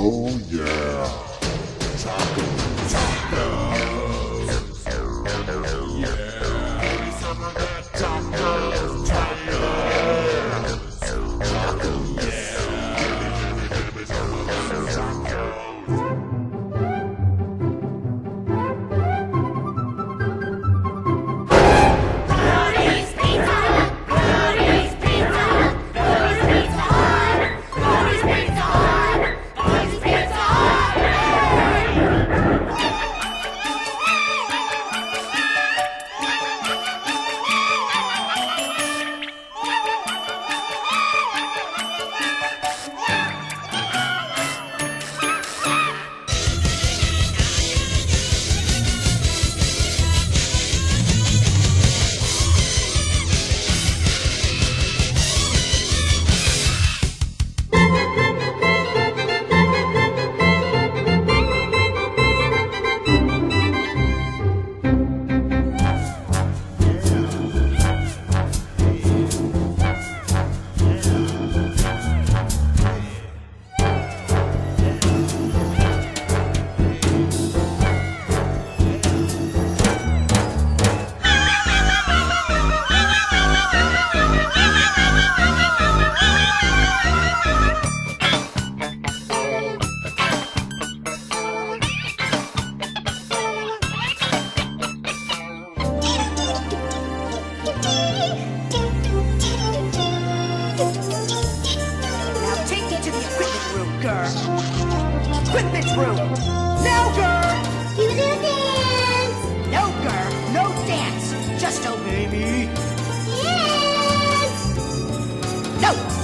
Oh yeah. Taco, tacos. Now take me to the equipment room, girl. Equipment room. Now, girl. Do the dance. No, girl. No dance. Just obey me. Yes. No.